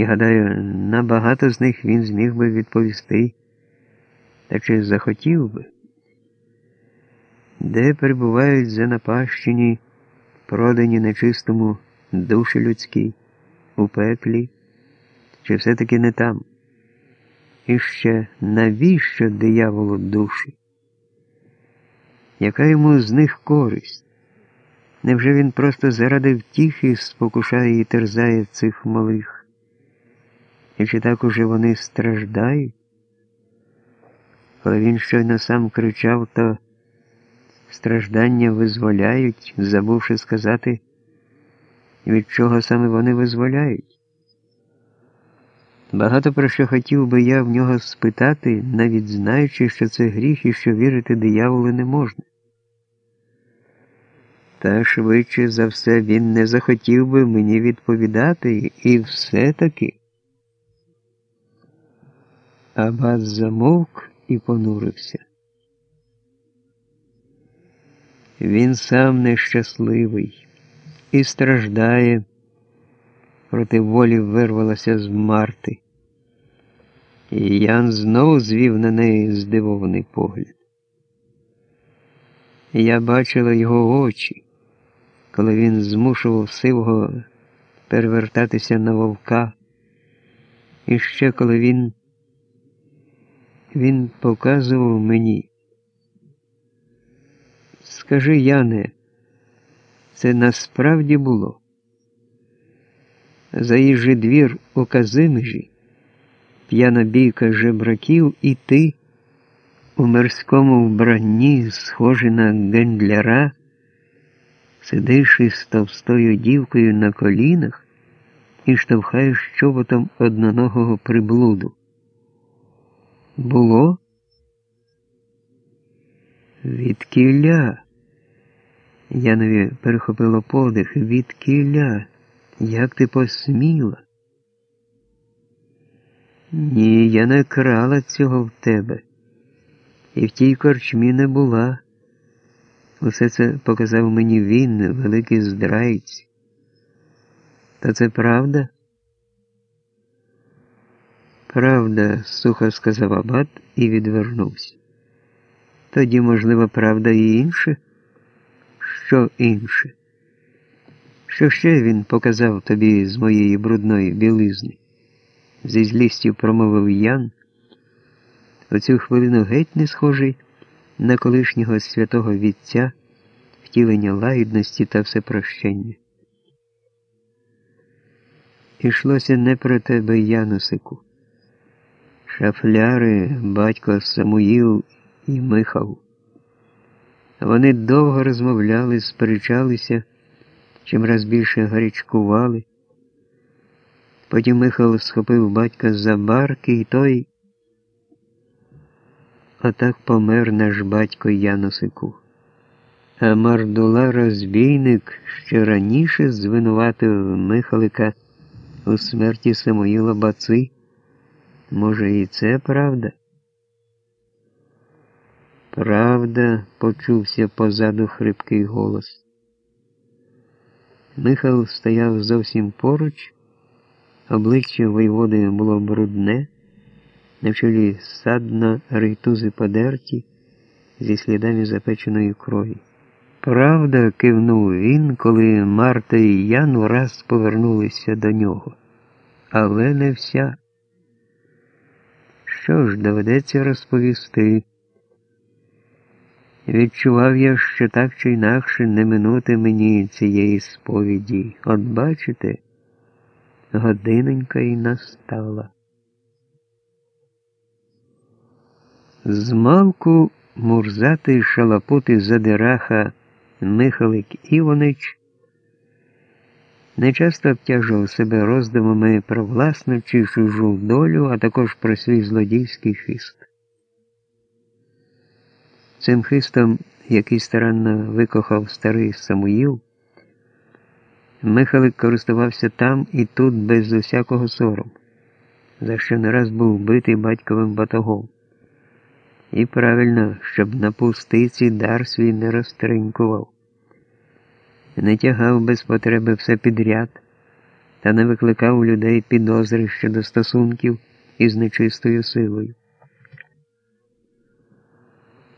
І гадаю, набагато з них він зміг би відповісти. Та чи захотів би? Де перебувають занапащені, продані нечистому душі людські, у пеклі, чи все-таки не там? І ще навіщо дияволу душі? Яка йому з них користь? Невже він просто заради втіхи спокушає і терзає цих малих? І чи так уже вони страждають? Коли він щойно сам кричав, то страждання визволяють, забувши сказати, від чого саме вони визволяють. Багато про що хотів би я в нього спитати, навіть знаючи, що це гріх і що вірити дияволу не можна. Та швидше за все він не захотів би мені відповідати і все-таки. Абат замовк і понурився. Він сам нещасливий і страждає, проти волі вирвалася з Марти. І Ян знову звів на неї здивований погляд. Я бачила його очі, коли він змушував сивого перевертатися на вовка, і ще коли він він показував мені. Скажи, Яне, це насправді було. Заїжджий двір у Казимежі, п'яна бійка жебраків, і ти у мирському вбранні, схожий на гендляра, сидиш із товстою дівкою на колінах і штовхаєш чоботом одноногого приблуду. Було? Від кіля. Янові перехопило подих. Від кіля. Як ти посміла? Ні, я не крала цього в тебе. І в тій корчмі не була. Усе це показав мені він, великий здрайць. Та це правда? Правда, сухо сказав Абат і відвернувся. Тоді, можливо, правда і інше? Що інше? Що ще він показав тобі з моєї брудної білизни? Зі злістю промовив Ян, у цю хвилину геть не схожий на колишнього святого Вітця, втілення лагідності та всепрощення. Ішлося не про тебе, Янусику. Шафляри, батько Самуїл і Михал. Вони довго розмовляли, сперечалися, чимраз більше гарячкували. Потім Михал схопив батька за барки, і той отак помер наш батько Яносику. А Мардула розбійник ще раніше звинуватив Михалика у смерті Самуїла Баци. Може, і це правда? Правда, почувся позаду хрипкий голос. Михал стояв зовсім поруч, обличчя воєводи було брудне, на чолі садно рейтузи подерті зі слідами запеченої крові. Правда, кивнув він, коли Марта і Ян ураз повернулися до нього, але не вся. Що ж, доведеться розповісти. Відчував я, що так чи інакше не минути мені цієї сповіді. От бачите, годиненька і настала. Змалку мурзатий шалапутий задираха Михалик Івонич нечасто обтяжував себе роздумами про власну чи чужу долю, а також про свій злодійський хист. Цим хистом, який старанно викохав старий Самуїл, Михалик користувався там і тут без усякого сорому, за що не раз був битий батьковим батогом. І правильно, щоб на пустиці дар свій не розтринкував, не тягав без потреби все підряд, та не викликав у людей підозри щодо стосунків із нечистою силою.